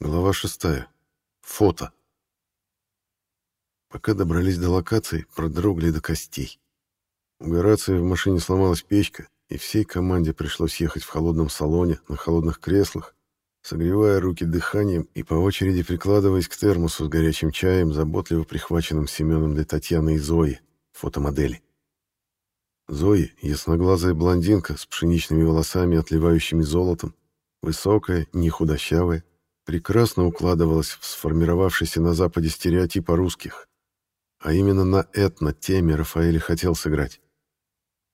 Глава шестая. Фото. Пока добрались до локации, продрогли до костей. У Горация в машине сломалась печка, и всей команде пришлось ехать в холодном салоне, на холодных креслах, согревая руки дыханием и по очереди прикладываясь к термосу с горячим чаем, заботливо прихваченным Семеном для Татьяны и Зои, фотомодели. Зои — ясноглазая блондинка с пшеничными волосами, отливающими золотом, высокая, не худощавая, прекрасно укладывалась в сформировавшийся на Западе стереотип о русских. А именно на этно-теме Рафаэль хотел сыграть.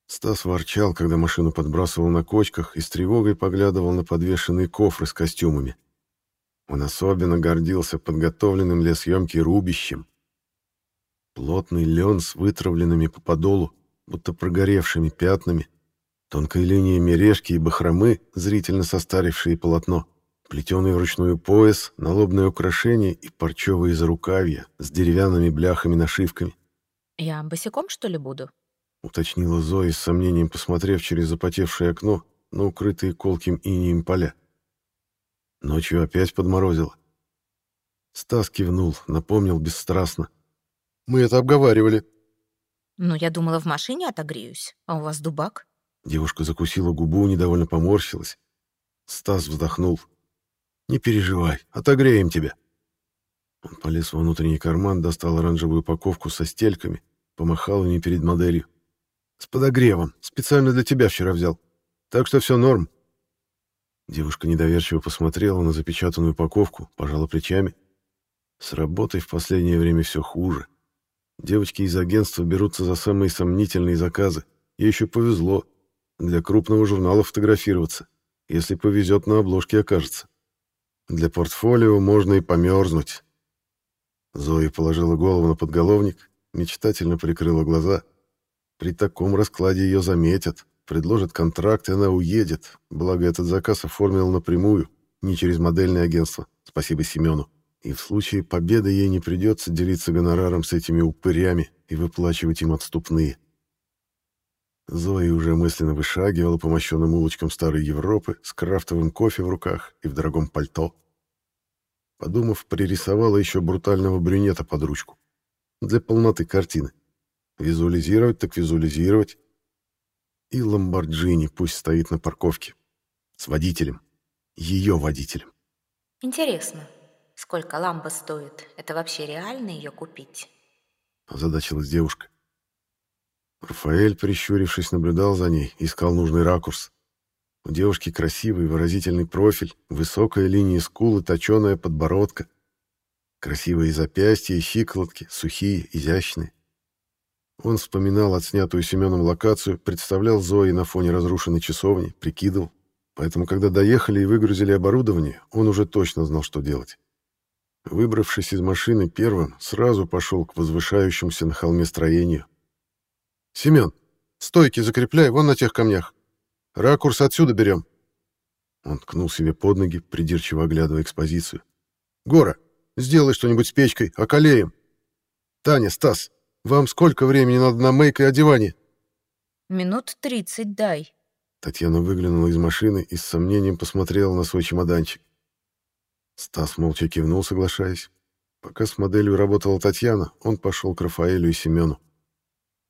Стас ворчал, когда машину подбрасывал на кочках и с тревогой поглядывал на подвешенные кофры с костюмами. Он особенно гордился подготовленным для съемки рубищем. Плотный лен с вытравленными по подолу, будто прогоревшими пятнами, тонкой линией мережки и бахромы, зрительно состарившие полотно, плетеный вручную пояс, налобное украшение и парчевые зарукавья с деревянными бляхами-нашивками. «Я босиком, что ли, буду?» уточнила Зоя с сомнением, посмотрев через запотевшее окно на укрытые колким инием поля. Ночью опять подморозило. Стас кивнул, напомнил бесстрастно. «Мы это обговаривали». «Ну, я думала, в машине отогреюсь, а у вас дубак». Девушка закусила губу, недовольно поморщилась. Стас вздохнул. «Не переживай, отогреем тебя». Он полез во внутренний карман, достал оранжевую упаковку со стельками, помахал ими перед моделью. С подогревом. Специально для тебя вчера взял. Так что все норм. Девушка недоверчиво посмотрела на запечатанную упаковку, пожала плечами. С работой в последнее время все хуже. Девочки из агентства берутся за самые сомнительные заказы. Ей еще повезло. Для крупного журнала фотографироваться. Если повезет, на обложке окажется. Для портфолио можно и померзнуть. Зоя положила голову на подголовник, мечтательно прикрыла глаза — при таком раскладе ее заметят, предложат контракт, и она уедет. Благо, этот заказ оформил напрямую, не через модельное агентство. Спасибо Семену. И в случае победы ей не придется делиться гонораром с этими упырями и выплачивать им отступные. Зоя уже мысленно вышагивала по мощенным улочкам Старой Европы с крафтовым кофе в руках и в дорогом пальто. Подумав, пририсовала еще брутального брюнета под ручку. Для полноты картины. Визуализировать так визуализировать. И Ламборджини пусть стоит на парковке. С водителем. Ее водителем. Интересно, сколько ламба стоит? Это вообще реально ее купить? Озадачилась девушка. Рафаэль, прищурившись, наблюдал за ней, искал нужный ракурс. У девушки красивый выразительный профиль, высокая линия скулы, точеная подбородка. Красивые запястья и щиколотки, сухие, изящные. Он вспоминал отснятую Семеном локацию, представлял Зои на фоне разрушенной часовни, прикидывал. Поэтому, когда доехали и выгрузили оборудование, он уже точно знал, что делать. Выбравшись из машины первым, сразу пошел к возвышающемуся на холме строению. «Семен, стойки закрепляй вон на тех камнях. Ракурс отсюда берем». Он ткнул себе под ноги, придирчиво оглядывая экспозицию. «Гора, сделай что-нибудь с печкой, околеем. Таня, Стас, вам сколько времени надо на мейк и одевание?» «Минут тридцать дай». Татьяна выглянула из машины и с сомнением посмотрела на свой чемоданчик. Стас молча кивнул, соглашаясь. Пока с моделью работала Татьяна, он пошел к Рафаэлю и Семену.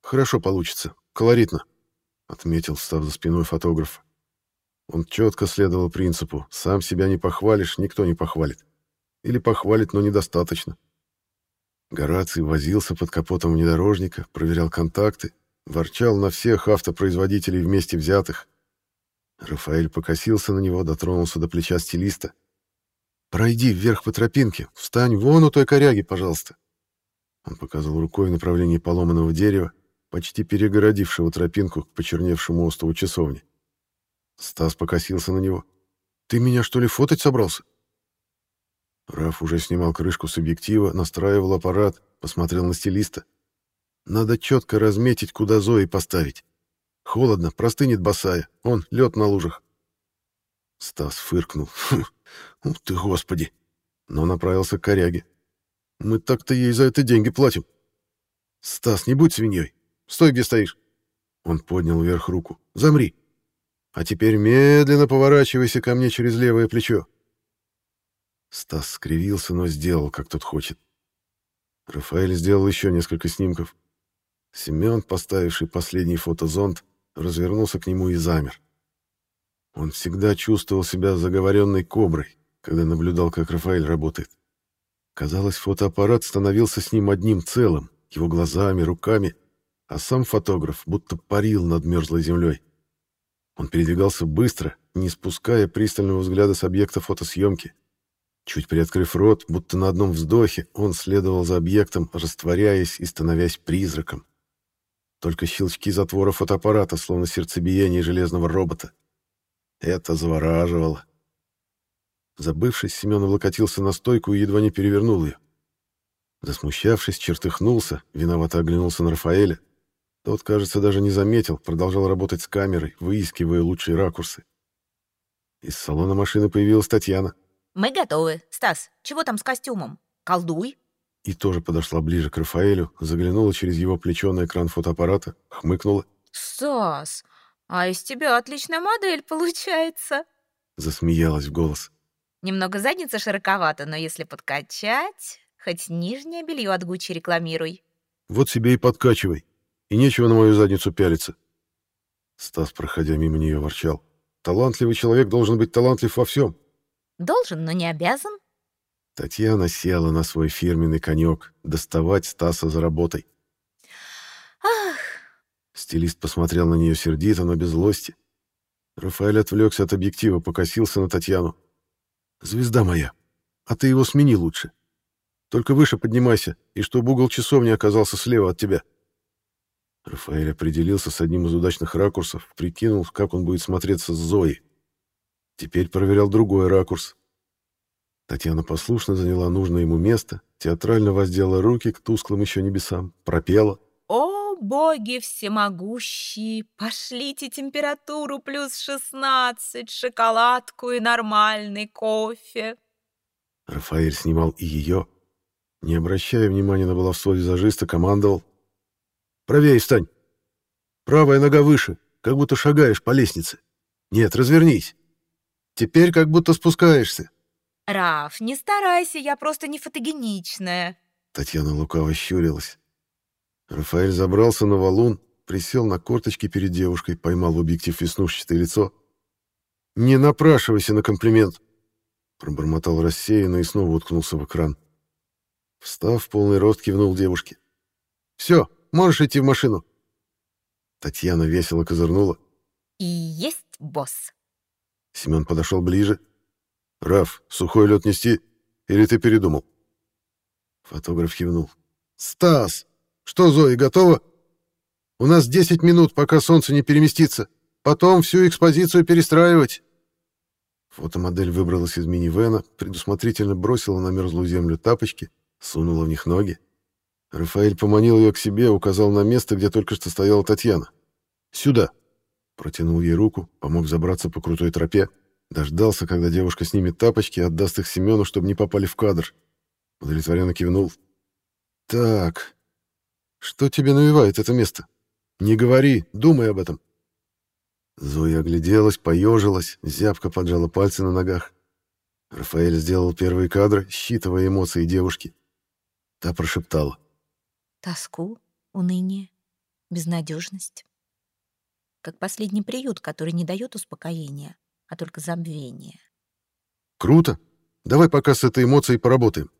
«Хорошо получится. Колоритно», — отметил, став за спиной фотографа. Он четко следовал принципу «сам себя не похвалишь, никто не похвалит». Или похвалит, но недостаточно. Гораций возился под капотом внедорожника, проверял контакты, ворчал на всех автопроизводителей вместе взятых. Рафаэль покосился на него, дотронулся до плеча стилиста. «Пройди вверх по тропинке, встань вон у той коряги, пожалуйста». Он показал рукой в направлении поломанного дерева, почти перегородившего тропинку к почерневшему острову часовни. Стас покосился на него. «Ты меня, что ли, фотать собрался?» Раф уже снимал крышку с объектива, настраивал аппарат, посмотрел на стилиста. Надо четко разметить, куда Зои поставить. Холодно, простынет босая. Он, лед на лужах. Стас фыркнул. Ух ты, господи! Но направился к коряге. Мы так-то ей за это деньги платим. Стас, не будь свиньей. Стой, где стоишь. Он поднял вверх руку. Замри. А теперь медленно поворачивайся ко мне через левое плечо. Стас скривился, но сделал, как тот хочет. Рафаэль сделал еще несколько снимков. Семен, поставивший последний фотозонд, развернулся к нему и замер. Он всегда чувствовал себя заговоренной коброй, когда наблюдал, как Рафаэль работает. Казалось, фотоаппарат становился с ним одним целым, его глазами, руками, а сам фотограф будто парил над мерзлой землей. Он передвигался быстро, не спуская пристального взгляда с объекта фотосъемки. Чуть приоткрыв рот, будто на одном вздохе, он следовал за объектом, растворяясь и становясь призраком. Только щелчки затвора фотоаппарата, словно сердцебиение железного робота. Это завораживало. Забывшись, Семен облокотился на стойку и едва не перевернул ее. Засмущавшись, чертыхнулся, виновато оглянулся на Рафаэля. Тот, кажется, даже не заметил, продолжал работать с камерой, выискивая лучшие ракурсы. Из салона машины появилась Татьяна. «Мы готовы. Стас, чего там с костюмом? Колдуй!» И тоже подошла ближе к Рафаэлю, заглянула через его плечо на экран фотоаппарата, хмыкнула. «Стас, а из тебя отличная модель получается!» Засмеялась в голос. «Немного задница широковата, но если подкачать, хоть нижнее белье от Гуччи рекламируй». «Вот себе и подкачивай, и нечего на мою задницу пялиться». Стас, проходя мимо нее, ворчал. «Талантливый человек должен быть талантлив во всем». «Должен, но не обязан». Татьяна села на свой фирменный конек доставать Стаса за работой. «Ах!» Стилист посмотрел на нее сердито, но без злости. Рафаэль отвлекся от объектива, покосился на Татьяну. «Звезда моя, а ты его смени лучше. Только выше поднимайся, и чтобы угол часовни оказался слева от тебя». Рафаэль определился с одним из удачных ракурсов, прикинул, как он будет смотреться с Зоей. Теперь проверял другой ракурс. Татьяна послушно заняла нужное ему место, театрально воздела руки к тусклым еще небесам, пропела. «О, боги всемогущие, пошлите температуру плюс шестнадцать, шоколадку и нормальный кофе». Рафаэль снимал и ее. Не обращая внимания на баловство визажиста, командовал. «Правее встань! Правая нога выше, как будто шагаешь по лестнице. Нет, развернись. Теперь как будто спускаешься. «Раф, не старайся, я просто не фотогеничная». Татьяна лукаво щурилась. Рафаэль забрался на валун, присел на корточки перед девушкой, поймал в объектив веснушчатое лицо. «Не напрашивайся на комплимент!» Пробормотал рассеянно и снова уткнулся в экран. Встав, в полный рост кивнул девушке. «Все, можешь идти в машину». Татьяна весело козырнула. «И есть босс». Семен подошел ближе. «Раф, сухой лед нести? Или ты передумал?» Фотограф кивнул. «Стас, что, Зоя, готова? У нас 10 минут, пока солнце не переместится. Потом всю экспозицию перестраивать». Фотомодель выбралась из минивэна, предусмотрительно бросила на мерзлую землю тапочки, сунула в них ноги. Рафаэль поманил ее к себе, указал на место, где только что стояла Татьяна. «Сюда!» Протянул ей руку, помог забраться по крутой тропе, дождался, когда девушка снимет тапочки отдаст их Семену, чтобы не попали в кадр. Удовлетворенно кивнул. «Так, что тебе навевает это место? Не говори, думай об этом». Зоя огляделась, поежилась, зябко поджала пальцы на ногах. Рафаэль сделал первые кадры, считывая эмоции девушки. Та прошептала. «Тоску, уныние, безнадежность» как последний приют, который не дает успокоения, а только забвения. Круто. Давай пока с этой эмоцией поработаем.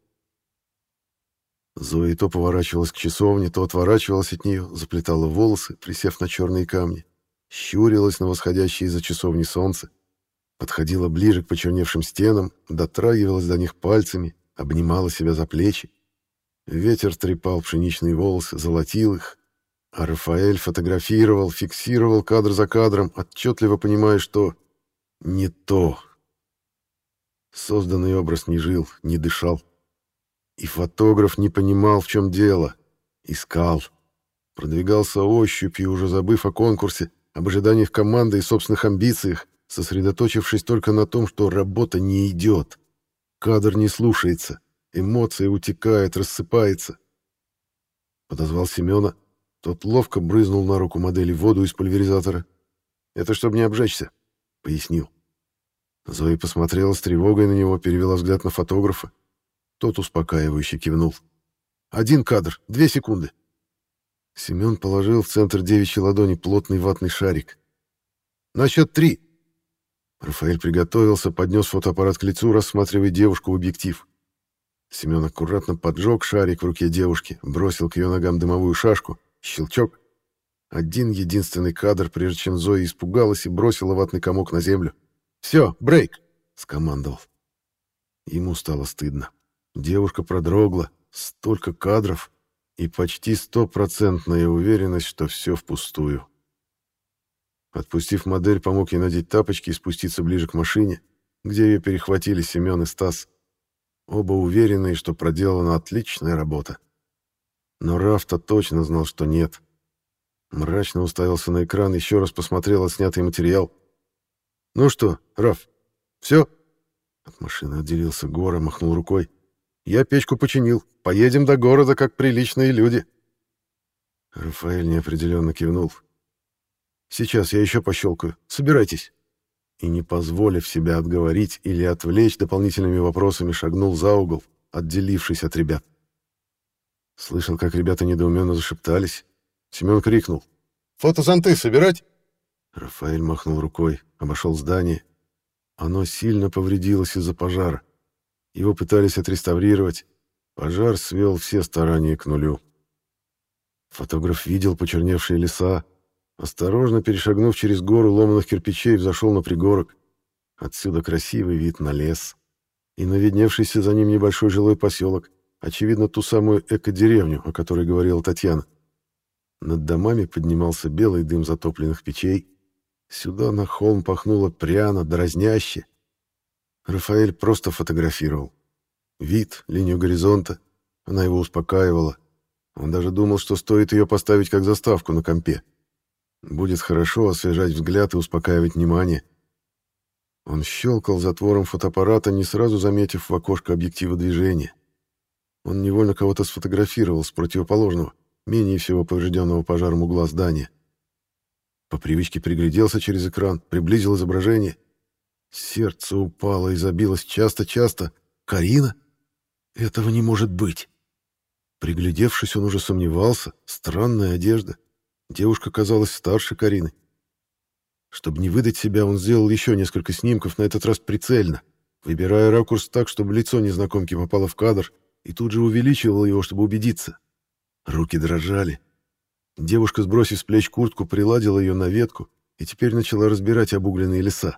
Зоя то поворачивалась к часовне, то отворачивалась от нее, заплетала волосы, присев на черные камни, щурилась на восходящее из-за часовни солнце, подходила ближе к почерневшим стенам, дотрагивалась до них пальцами, обнимала себя за плечи. Ветер трепал пшеничные волосы, золотил их, а Рафаэль фотографировал, фиксировал кадр за кадром, отчетливо понимая, что не то. Созданный образ не жил, не дышал. И фотограф не понимал, в чем дело. Искал. Продвигался ощупью, уже забыв о конкурсе, об ожиданиях команды и собственных амбициях, сосредоточившись только на том, что работа не идет. Кадр не слушается, эмоция утекает, рассыпается. Подозвал Семена, тот ловко брызнул на руку модели воду из пульверизатора. «Это чтобы не обжечься», — пояснил. Зоя посмотрела с тревогой на него, перевела взгляд на фотографа. Тот успокаивающе кивнул. «Один кадр, две секунды». Семен положил в центр девичьей ладони плотный ватный шарик. «На счет три!» Рафаэль приготовился, поднес фотоаппарат к лицу, рассматривая девушку в объектив. Семен аккуратно поджег шарик в руке девушки, бросил к ее ногам дымовую шашку. Щелчок. Один единственный кадр, прежде чем Зоя испугалась и бросила ватный комок на землю. «Все, брейк!» — скомандовал. Ему стало стыдно. Девушка продрогла. Столько кадров и почти стопроцентная уверенность, что все впустую. Отпустив модель, помог ей надеть тапочки и спуститься ближе к машине, где ее перехватили Семен и Стас. Оба уверенные, что проделана отличная работа. Но Рафта точно знал, что нет. Мрачно уставился на экран, еще раз посмотрел отснятый материал. «Ну что, Раф, все?» От машины отделился Гора, махнул рукой. «Я печку починил. Поедем до города, как приличные люди». Рафаэль неопределенно кивнул. «Сейчас я еще пощелкаю. Собирайтесь» и, не позволив себя отговорить или отвлечь дополнительными вопросами, шагнул за угол, отделившись от ребят. Слышал, как ребята недоуменно зашептались. Семен крикнул. «Фотозонты собирать?» Рафаэль махнул рукой, обошел здание. Оно сильно повредилось из-за пожара. Его пытались отреставрировать. Пожар свел все старания к нулю. Фотограф видел почерневшие леса, Осторожно перешагнув через гору ломаных кирпичей, взошел на пригорок. Отсюда красивый вид на лес. И наведневшийся за ним небольшой жилой поселок, очевидно, ту самую эко-деревню, о которой говорила Татьяна. Над домами поднимался белый дым затопленных печей. Сюда на холм пахнуло пряно, дразняще. Рафаэль просто фотографировал. Вид, линию горизонта. Она его успокаивала. Он даже думал, что стоит ее поставить как заставку на компе. Будет хорошо освежать взгляд и успокаивать внимание. Он щелкал затвором фотоаппарата, не сразу заметив в окошко объектива движения. Он невольно кого-то сфотографировал с противоположного, менее всего поврежденного пожаром угла здания. По привычке пригляделся через экран, приблизил изображение. Сердце упало и забилось часто-часто. «Карина? Этого не может быть!» Приглядевшись, он уже сомневался. Странная одежда. Девушка казалась старше Карины. Чтобы не выдать себя, он сделал еще несколько снимков, на этот раз прицельно, выбирая ракурс так, чтобы лицо незнакомки попало в кадр, и тут же увеличивал его, чтобы убедиться. Руки дрожали. Девушка, сбросив с плеч куртку, приладила ее на ветку и теперь начала разбирать обугленные леса.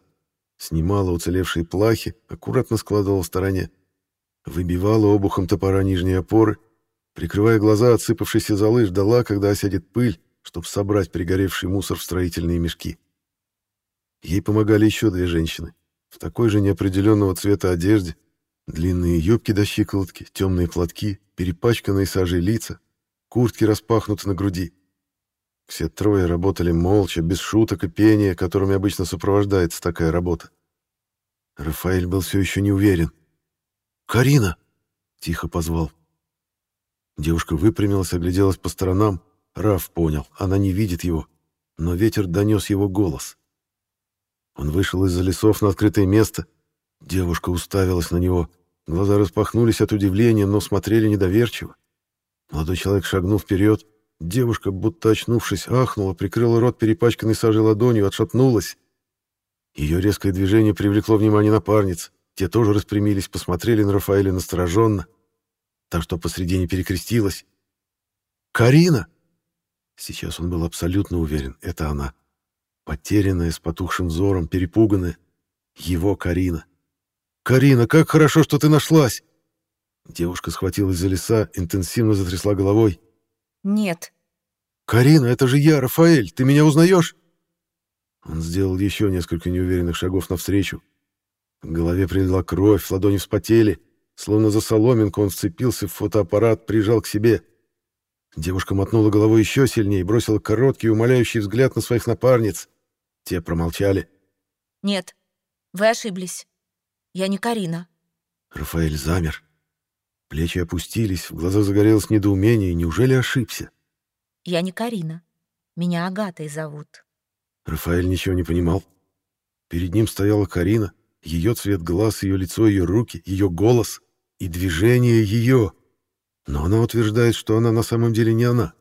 Снимала уцелевшие плахи, аккуратно складывала в стороне. Выбивала обухом топора нижние опоры, прикрывая глаза отсыпавшейся золы, ждала, когда осядет пыль, чтобы собрать пригоревший мусор в строительные мешки. Ей помогали еще две женщины, в такой же неопределенного цвета одежде, длинные юбки до щиколотки, темные платки, перепачканные сажей лица, куртки распахнуты на груди. Все трое работали молча, без шуток и пения, которыми обычно сопровождается такая работа. Рафаэль был все еще не уверен. «Карина!» — тихо позвал. Девушка выпрямилась, огляделась по сторонам, Раф понял, она не видит его, но ветер донес его голос. Он вышел из-за лесов на открытое место. Девушка уставилась на него. Глаза распахнулись от удивления, но смотрели недоверчиво. Молодой человек шагнул вперед. Девушка, будто очнувшись, ахнула, прикрыла рот перепачканной сажей ладонью, отшатнулась. Ее резкое движение привлекло внимание напарниц. Те тоже распрямились, посмотрели на Рафаэля настороженно. Так что посредине перекрестилась. «Карина!» Сейчас он был абсолютно уверен, это она. Потерянная, с потухшим взором, перепуганная. Его Карина. «Карина, как хорошо, что ты нашлась!» Девушка схватилась за леса, интенсивно затрясла головой. «Нет». «Карина, это же я, Рафаэль, ты меня узнаешь?» Он сделал еще несколько неуверенных шагов навстречу. В голове прилила кровь, ладони вспотели. Словно за соломинку он вцепился в фотоаппарат, прижал к себе — Девушка мотнула головой еще сильнее и бросила короткий умоляющий взгляд на своих напарниц. Те промолчали. «Нет, вы ошиблись. Я не Карина». Рафаэль замер. Плечи опустились, в глазах загорелось недоумение. Неужели ошибся? «Я не Карина. Меня Агатой зовут». Рафаэль ничего не понимал. Перед ним стояла Карина, Ее цвет глаз, ее лицо, ее руки, ее голос и движение ее. Но она утверждает, что она на самом деле не она.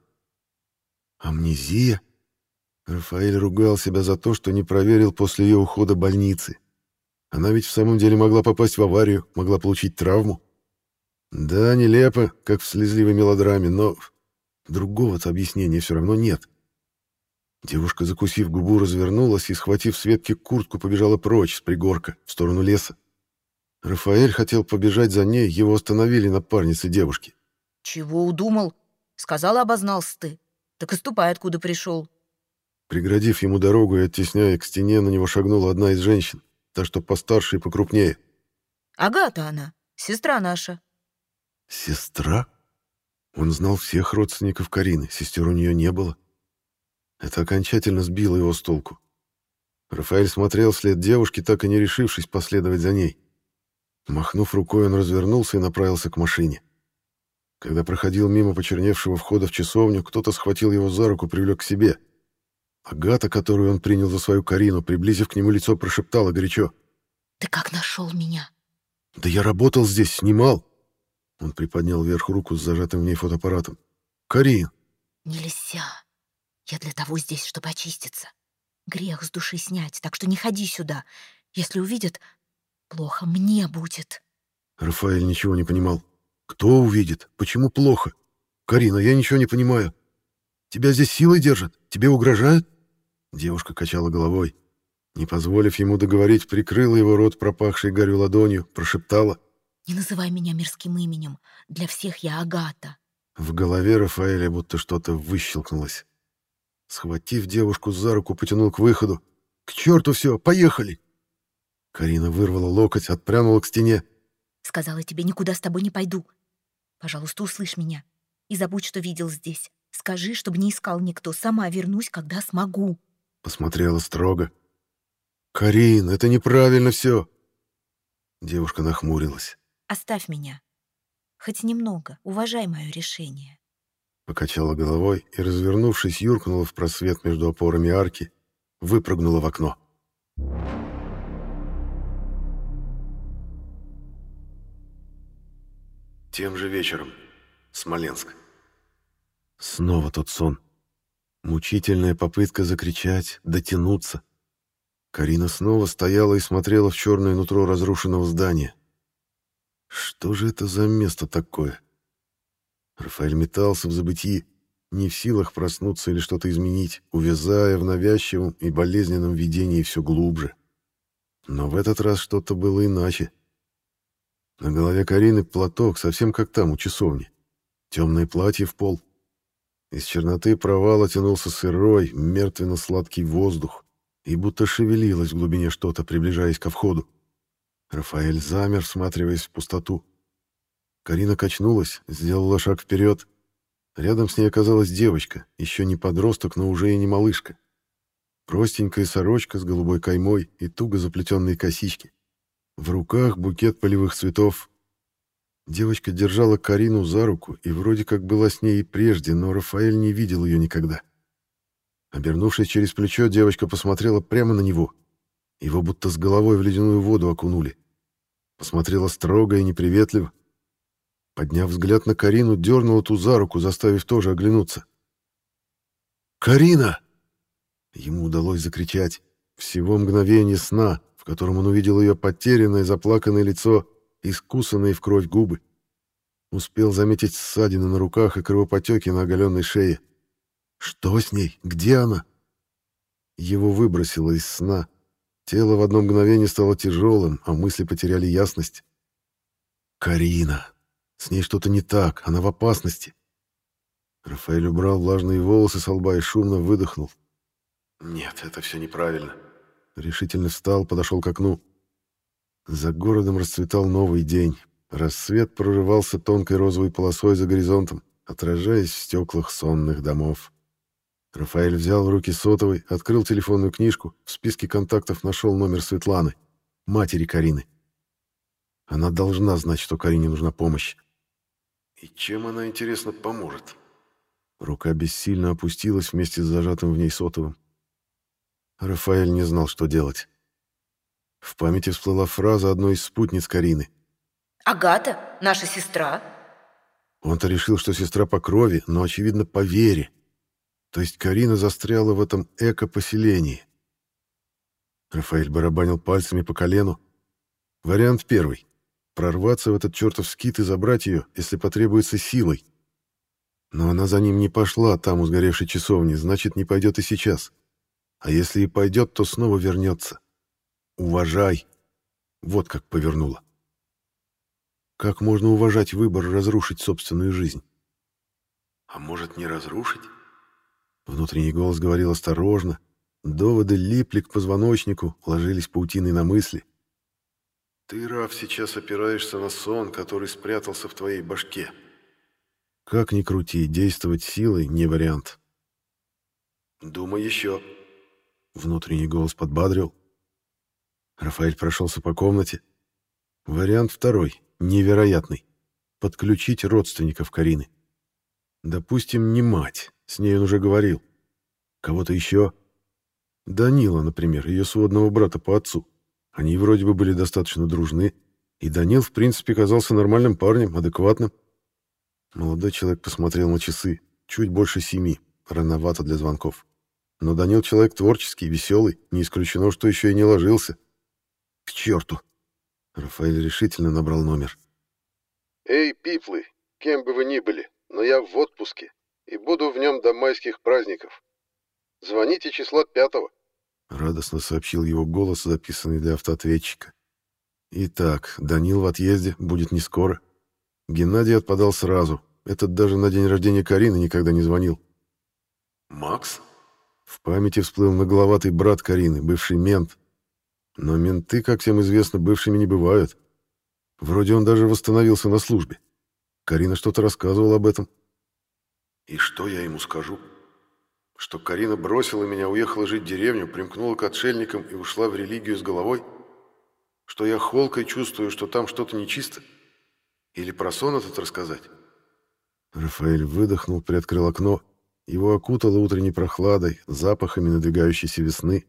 Амнезия? Рафаэль ругал себя за то, что не проверил после ее ухода больницы. Она ведь в самом деле могла попасть в аварию, могла получить травму. Да, нелепо, как в слезливой мелодраме, но другого-то объяснения все равно нет. Девушка, закусив губу, развернулась и, схватив с ветки куртку, побежала прочь с пригорка, в сторону леса. Рафаэль хотел побежать за ней, его остановили напарницы девушки. «Чего удумал? Сказал, обознался ты. Так и ступай, откуда пришел». Преградив ему дорогу и оттесняя к стене, на него шагнула одна из женщин, та, что постарше и покрупнее. «Агата она, сестра наша». «Сестра?» Он знал всех родственников Карины, сестер у нее не было. Это окончательно сбило его с толку. Рафаэль смотрел вслед девушки, так и не решившись последовать за ней. Махнув рукой, он развернулся и направился к машине. Когда проходил мимо почерневшего входа в часовню, кто-то схватил его за руку, привлек к себе. Агата, которую он принял за свою Карину, приблизив к нему лицо, прошептала горячо. «Ты как нашел меня?» «Да я работал здесь, снимал!» Он приподнял вверх руку с зажатым в ней фотоаппаратом. «Карин!» «Нельзя. Я для того здесь, чтобы очиститься. Грех с души снять, так что не ходи сюда. Если увидят, плохо мне будет». Рафаэль ничего не понимал. «Кто увидит? Почему плохо? Карина, я ничего не понимаю. Тебя здесь силой держат? Тебе угрожают?» Девушка качала головой. Не позволив ему договорить, прикрыла его рот пропахшей гарью ладонью, прошептала. «Не называй меня мирским именем. Для всех я Агата». В голове Рафаэля будто что-то выщелкнулось. Схватив девушку за руку, потянул к выходу. «К черту все! Поехали!» Карина вырвала локоть, отпрянула к стене. «Сказала тебе, никуда с тобой не пойду. Пожалуйста, услышь меня и забудь, что видел здесь. Скажи, чтобы не искал никто. Сама вернусь, когда смогу». Посмотрела строго. «Карин, это неправильно все!» Девушка нахмурилась. «Оставь меня. Хоть немного. Уважай мое решение». Покачала головой и, развернувшись, юркнула в просвет между опорами арки, выпрыгнула в окно. Тем же вечером. Смоленск. Снова тот сон. Мучительная попытка закричать, дотянуться. Карина снова стояла и смотрела в черное нутро разрушенного здания. Что же это за место такое? Рафаэль метался в забытии, не в силах проснуться или что-то изменить, увязая в навязчивом и болезненном видении все глубже. Но в этот раз что-то было иначе. На голове Карины платок, совсем как там, у часовни. Темное платье в пол. Из черноты провала тянулся сырой, мертвенно-сладкий воздух, и будто шевелилось в глубине что-то, приближаясь ко входу. Рафаэль замер, всматриваясь в пустоту. Карина качнулась, сделала шаг вперед. Рядом с ней оказалась девочка, еще не подросток, но уже и не малышка. Простенькая сорочка с голубой каймой и туго заплетенные косички. В руках букет полевых цветов. Девочка держала Карину за руку и вроде как была с ней и прежде, но Рафаэль не видел ее никогда. Обернувшись через плечо, девочка посмотрела прямо на него. Его будто с головой в ледяную воду окунули. Посмотрела строго и неприветливо, Подняв взгляд на Карину, дернула ту за руку, заставив тоже оглянуться. «Карина!» Ему удалось закричать. Всего мгновение сна, котором он увидел ее потерянное, заплаканное лицо, искусанные в кровь губы. Успел заметить ссадины на руках и кровопотеки на оголенной шее. Что с ней? Где она? Его выбросило из сна. Тело в одно мгновение стало тяжелым, а мысли потеряли ясность. «Карина!» С ней что-то не так, она в опасности. Рафаэль убрал влажные волосы с лба и шумно выдохнул. Нет, это все неправильно. Решительно встал, подошел к окну. За городом расцветал новый день. Рассвет прорывался тонкой розовой полосой за горизонтом, отражаясь в стеклах сонных домов. Рафаэль взял в руки сотовый, открыл телефонную книжку, в списке контактов нашел номер Светланы, матери Карины. Она должна знать, что Карине нужна помощь. И чем она, интересно, поможет? Рука бессильно опустилась вместе с зажатым в ней сотовым. Рафаэль не знал, что делать. В памяти всплыла фраза одной из спутниц Карины. «Агата, наша сестра». Он-то решил, что сестра по крови, но, очевидно, по вере. То есть Карина застряла в этом эко-поселении. Рафаэль барабанил пальцами по колену. Вариант первый. Прорваться в этот чертов скит и забрать ее, если потребуется силой. Но она за ним не пошла там у сгоревшей часовни, значит, не пойдет и сейчас. А если и пойдет, то снова вернется. Уважай. Вот как повернула. Как можно уважать выбор разрушить собственную жизнь? А может, не разрушить? Внутренний голос говорил осторожно. Доводы липли к позвоночнику, ложились паутиной на мысли. Ты, Раф, сейчас опираешься на сон, который спрятался в твоей башке. Как ни крути, действовать силой не вариант. Думай еще. Внутренний голос подбадрил. Рафаэль прошелся по комнате. Вариант второй, невероятный. Подключить родственников Карины. Допустим, не мать, с ней он уже говорил. Кого-то еще? Данила, например, ее сводного брата по отцу. Они вроде бы были достаточно дружны, и Данил, в принципе, казался нормальным парнем, адекватным. Молодой человек посмотрел на часы. Чуть больше семи. Рановато для звонков. Но Данил человек творческий, веселый. Не исключено, что еще и не ложился. К черту! Рафаэль решительно набрал номер. «Эй, пиплы, кем бы вы ни были, но я в отпуске и буду в нем до майских праздников. Звоните числа пятого», — радостно сообщил его голос, записанный для автоответчика. «Итак, Данил в отъезде, будет не скоро. Геннадий отпадал сразу. Этот даже на день рождения Карины никогда не звонил. «Макс?» В памяти всплыл нагловатый брат Карины, бывший мент. Но менты, как всем известно, бывшими не бывают. Вроде он даже восстановился на службе. Карина что-то рассказывала об этом. И что я ему скажу? Что Карина бросила меня, уехала жить в деревню, примкнула к отшельникам и ушла в религию с головой? Что я холкой чувствую, что там что-то нечисто? Или про сон этот рассказать? Рафаэль выдохнул, приоткрыл окно. Его окутало утренней прохладой, запахами надвигающейся весны.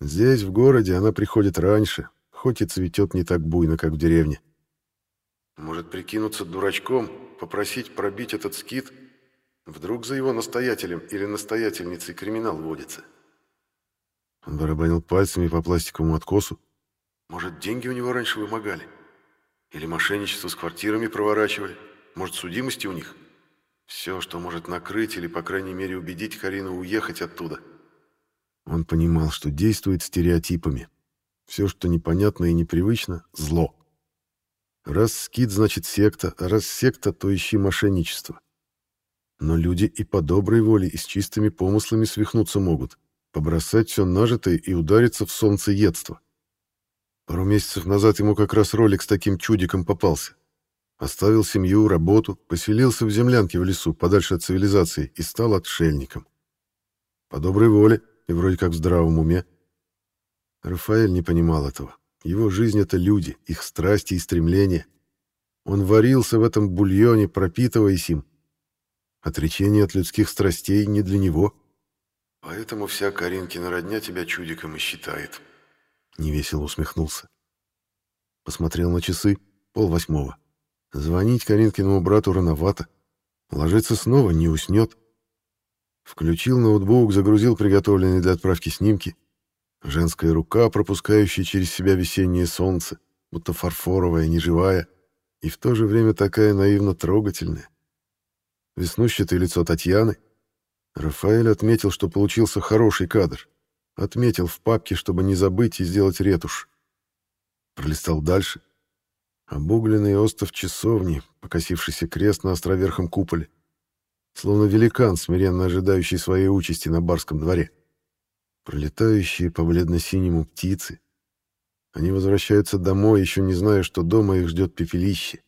Здесь, в городе, она приходит раньше, хоть и цветет не так буйно, как в деревне. Может, прикинуться дурачком, попросить пробить этот скит? Вдруг за его настоятелем или настоятельницей криминал водится? Он барабанил пальцами по пластиковому откосу. Может, деньги у него раньше вымогали? Или мошенничество с квартирами проворачивали? Может, судимости у них? Все, что может накрыть или, по крайней мере, убедить Карину уехать оттуда — он понимал, что действует стереотипами. Все, что непонятно и непривычно — зло. Раз скид, значит секта, а раз секта, то ищи мошенничество. Но люди и по доброй воле, и с чистыми помыслами свихнуться могут, побросать все нажитое и удариться в солнцеедство. Пару месяцев назад ему как раз ролик с таким чудиком попался. Оставил семью, работу, поселился в землянке в лесу, подальше от цивилизации, и стал отшельником. По доброй воле, и вроде как в здравом уме. Рафаэль не понимал этого. Его жизнь — это люди, их страсти и стремления. Он варился в этом бульоне, пропитываясь им. Отречение от людских страстей не для него. Поэтому вся Каринкина родня тебя чудиком и считает. Невесело усмехнулся. Посмотрел на часы. Пол восьмого. Звонить Каринкиному брату рановато. Ложиться снова не уснет. Включил ноутбук, загрузил приготовленные для отправки снимки. Женская рука, пропускающая через себя весеннее солнце, будто фарфоровая, неживая, и в то же время такая наивно трогательная. Веснущатое лицо Татьяны. Рафаэль отметил, что получился хороший кадр. Отметил в папке, чтобы не забыть и сделать ретушь. Пролистал дальше. Обугленный остов часовни, покосившийся крест на островерхом куполе словно великан, смиренно ожидающий своей участи на барском дворе. Пролетающие по бледно-синему птицы. Они возвращаются домой, еще не зная, что дома их ждет пепелище.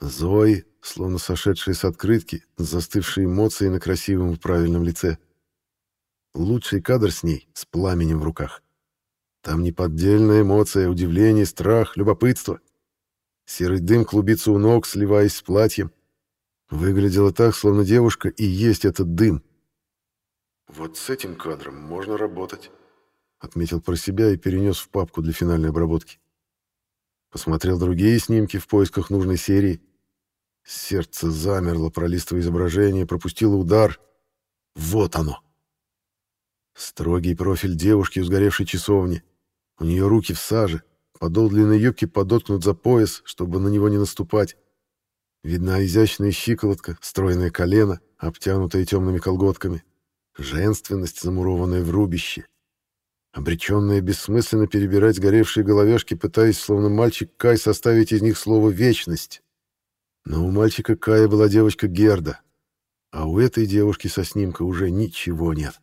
Зои, словно сошедшие с открытки, с застывшей эмоцией на красивом и правильном лице. Лучший кадр с ней, с пламенем в руках. Там неподдельная эмоция, удивление, страх, любопытство. Серый дым клубится у ног, сливаясь с платьем. Выглядело так, словно девушка и есть этот дым. Вот с этим кадром можно работать. отметил про себя и перенес в папку для финальной обработки. Посмотрел другие снимки в поисках нужной серии. Сердце замерло, пролистывая изображение, пропустило удар. Вот оно. Строгий профиль девушки в сгоревшей часовне. У нее руки в саже, подол длинной юбки подоткнут за пояс, чтобы на него не наступать. Видна изящная щиколотка, стройное колено, обтянутое темными колготками. Женственность, замурованная в рубище. Обреченная бессмысленно перебирать сгоревшие головешки, пытаясь, словно мальчик Кай, составить из них слово «вечность». Но у мальчика Кая была девочка Герда, а у этой девушки со снимка уже ничего нет.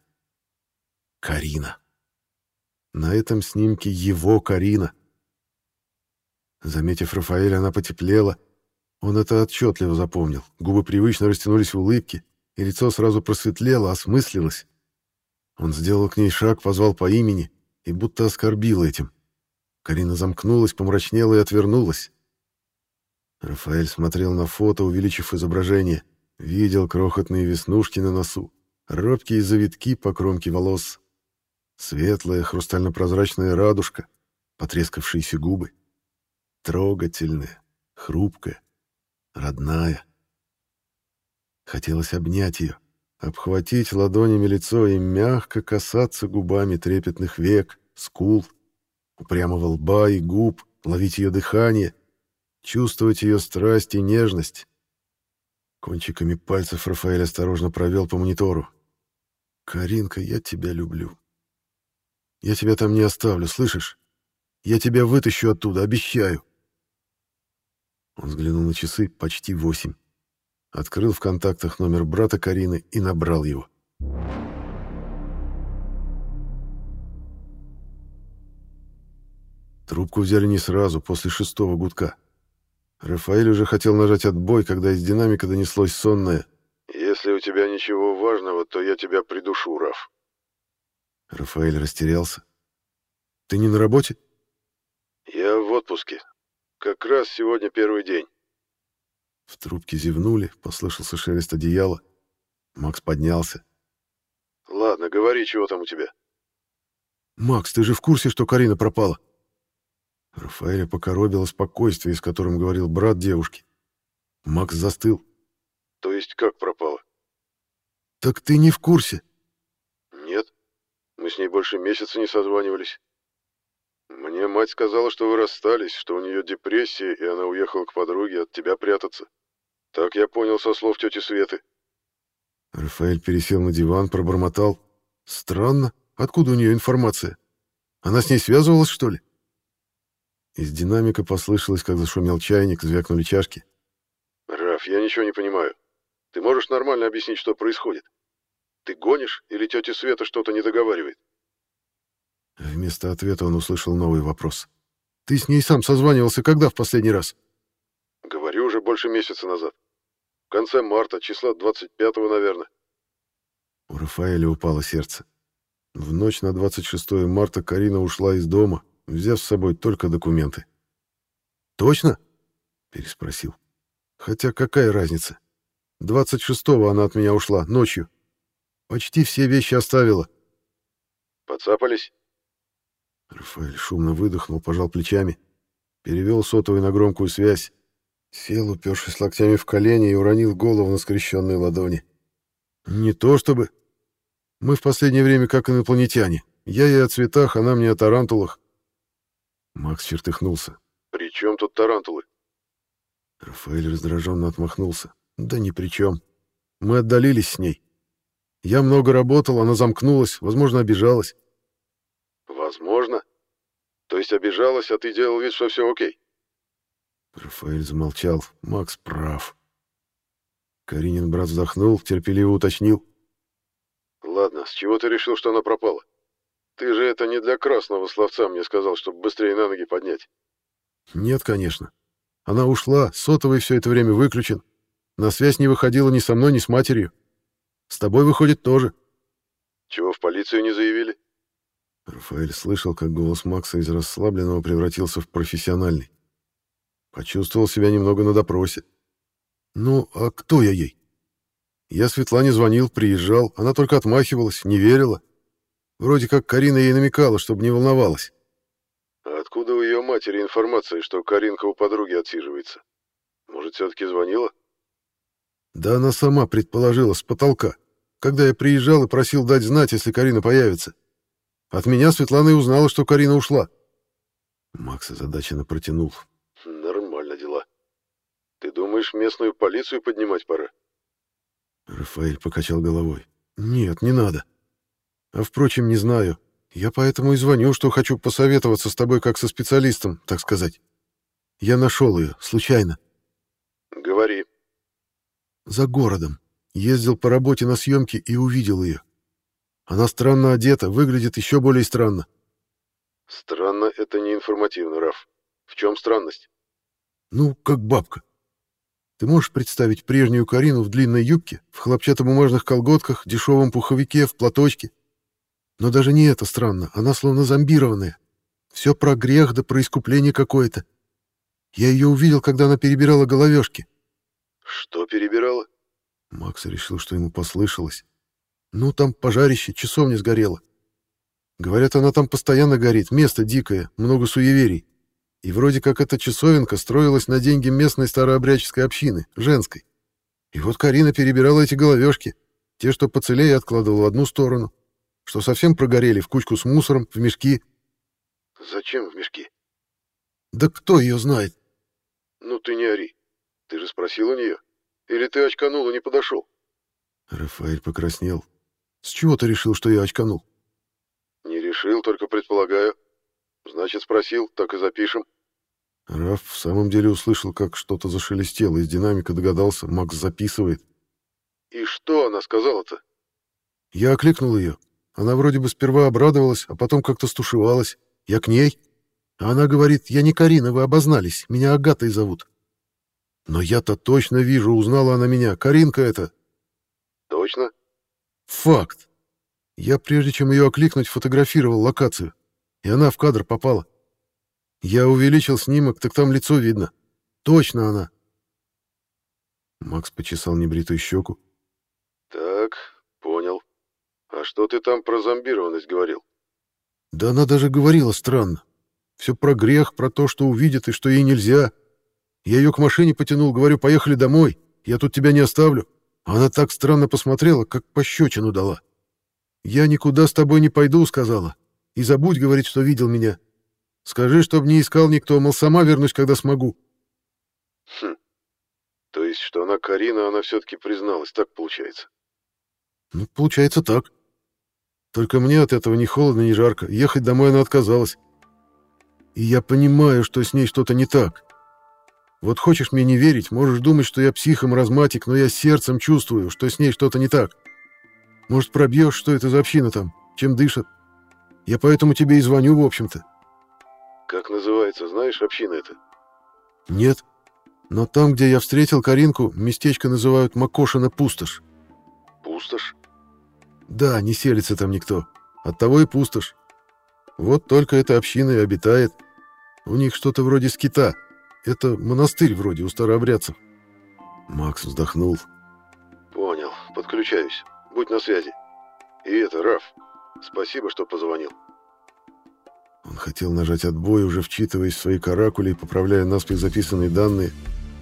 Карина. На этом снимке его Карина. Заметив Рафаэля, она потеплела. Он это отчетливо запомнил. Губы привычно растянулись в улыбке, и лицо сразу просветлело, осмыслилось. Он сделал к ней шаг, позвал по имени и будто оскорбил этим. Карина замкнулась, помрачнела и отвернулась. Рафаэль смотрел на фото, увеличив изображение. Видел крохотные веснушки на носу, робкие завитки по кромке волос. Светлая хрустально-прозрачная радужка, потрескавшиеся губы. Трогательная, хрупкая, родная. Хотелось обнять ее, обхватить ладонями лицо и мягко касаться губами трепетных век, скул, упрямого лба и губ, ловить ее дыхание, чувствовать ее страсть и нежность. Кончиками пальцев Рафаэль осторожно провел по монитору. «Каринка, я тебя люблю. Я тебя там не оставлю, слышишь? Я тебя вытащу оттуда, обещаю. Он взглянул на часы, почти восемь. Открыл в контактах номер брата Карины и набрал его. Трубку взяли не сразу, после шестого гудка. Рафаэль уже хотел нажать отбой, когда из динамика донеслось сонное «Если у тебя ничего важного, то я тебя придушу, Раф». Рафаэль растерялся. «Ты не на работе?» «Я в отпуске. Как раз сегодня первый день». В трубке зевнули, послышался шелест одеяла. Макс поднялся. «Ладно, говори, чего там у тебя?» «Макс, ты же в курсе, что Карина пропала?» Рафаэля покоробило спокойствие, с которым говорил брат девушки. Макс застыл. «То есть как пропала?» «Так ты не в курсе?» «Нет. Мы с ней больше месяца не созванивались. Мне мать сказала, что вы расстались, что у нее депрессия, и она уехала к подруге от тебя прятаться. Так я понял со слов тети Светы. Рафаэль пересел на диван, пробормотал. Странно. Откуда у нее информация? Она с ней связывалась, что ли? Из динамика послышалось, как зашумел чайник, звякнули чашки. «Раф, я ничего не понимаю. Ты можешь нормально объяснить, что происходит? Ты гонишь или тетя Света что-то не договаривает? Вместо ответа он услышал новый вопрос. «Ты с ней сам созванивался когда в последний раз?» «Говорю, уже больше месяца назад. В конце марта, числа 25-го, наверное». У Рафаэля упало сердце. В ночь на 26 марта Карина ушла из дома, взяв с собой только документы. «Точно?» — переспросил. «Хотя какая разница? 26-го она от меня ушла, ночью. Почти все вещи оставила. Подцапались? Рафаэль шумно выдохнул, пожал плечами, перевел сотовый на громкую связь, сел, упершись локтями в колени и уронил голову на скрещенные ладони. Не то чтобы. Мы в последнее время как инопланетяне. Я ей о цветах, она мне о тарантулах. Макс чертыхнулся. «При чем тут тарантулы?» Рафаэль раздраженно отмахнулся. «Да ни при чем. Мы отдалились с ней. Я много работал, она замкнулась, возможно, обижалась. Возможно. То есть обижалась, а ты делал вид, что все окей. Рафаэль замолчал. Макс прав. Каринин брат вздохнул, терпеливо уточнил. Ладно, с чего ты решил, что она пропала? Ты же это не для красного словца мне сказал, чтобы быстрее на ноги поднять. Нет, конечно. Она ушла, сотовый все это время выключен. На связь не выходила ни со мной, ни с матерью. С тобой, выходит, тоже. Чего в полицию не заявили? Рафаэль слышал, как голос Макса из расслабленного превратился в профессиональный. Почувствовал себя немного на допросе. Ну, а кто я ей? Я Светлане звонил, приезжал, она только отмахивалась, не верила. Вроде как Карина ей намекала, чтобы не волновалась. А откуда у ее матери информация, что Каринка у подруги отсиживается? Может, все-таки звонила? Да она сама предположила с потолка, когда я приезжал и просил дать знать, если Карина появится. От меня Светлана и узнала, что Карина ушла. Макс озадаченно протянул. Нормально дела. Ты думаешь, местную полицию поднимать пора? Рафаэль покачал головой. Нет, не надо. А впрочем, не знаю. Я поэтому и звоню, что хочу посоветоваться с тобой как со специалистом, так сказать. Я нашел ее, случайно. Говори. За городом. Ездил по работе на съемки и увидел ее. Она странно одета, выглядит еще более странно. Странно — это не информативно, Раф. В чем странность? Ну, как бабка. Ты можешь представить прежнюю Карину в длинной юбке, в хлопчатобумажных колготках, дешевом пуховике, в платочке? Но даже не это странно, она словно зомбированная. Все про грех да про искупление какое-то. Я ее увидел, когда она перебирала головешки. Что перебирала? Макс решил, что ему послышалось. Ну, там пожарище, часовня сгорела. Говорят, она там постоянно горит, место дикое, много суеверий. И вроде как эта часовенка строилась на деньги местной старообрядческой общины, женской. И вот Карина перебирала эти головешки, те, что поцелее, откладывала в одну сторону, что совсем прогорели в кучку с мусором, в мешки. Зачем в мешки? Да кто ее знает? Ну ты не ори. Ты же спросил у нее. Или ты очканул и не подошел? Рафаэль покраснел. С чего ты решил, что я очканул? Не решил, только предполагаю. Значит, спросил, так и запишем. Раф в самом деле услышал, как что-то зашелестело, из динамика догадался, Макс записывает. И что она сказала-то? Я окликнул ее. Она вроде бы сперва обрадовалась, а потом как-то стушевалась. Я к ней. А она говорит, я не Карина, вы обознались, меня Агатой зовут. Но я-то точно вижу, узнала она меня. Каринка это. Точно? Факт. Я, прежде чем ее окликнуть, фотографировал локацию. И она в кадр попала. Я увеличил снимок, так там лицо видно. Точно она. Макс почесал небритую щеку. Так, понял. А что ты там про зомбированность говорил? Да она даже говорила странно. Все про грех, про то, что увидит и что ей нельзя. Я ее к машине потянул, говорю, поехали домой, я тут тебя не оставлю. Она так странно посмотрела, как пощечину дала. Я никуда с тобой не пойду, сказала. И забудь, говорит, что видел меня. Скажи, чтоб не искал никто, мол, сама вернусь, когда смогу. Хм. То есть, что она Карина, она все-таки призналась, так получается? Ну, получается так. Только мне от этого ни холодно, ни жарко. Ехать домой она отказалась. И я понимаю, что с ней что-то не так. Вот хочешь мне не верить, можешь думать, что я психом-разматик, но я сердцем чувствую, что с ней что-то не так. Может, пробьешь, что это за община там, чем дышат. Я поэтому тебе и звоню, в общем-то. Как называется, знаешь, община это? Нет. Но там, где я встретил Каринку, местечко называют Макошина пустошь. Пустошь? Да, не селится там никто. Оттого и пустошь. Вот только эта община и обитает. У них что-то вроде скита. Это монастырь вроде у старообрядцев. Макс вздохнул. Понял, подключаюсь. Будь на связи. И это, Раф, спасибо, что позвонил. Он хотел нажать отбой, уже вчитываясь в свои каракули и поправляя наспех записанные данные.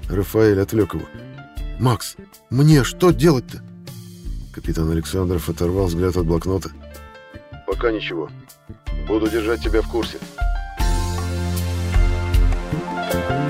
Рафаэль отвлек его. «Макс, мне что делать-то?» Капитан Александров оторвал взгляд от блокнота. «Пока ничего. Буду держать тебя в курсе». Thank you.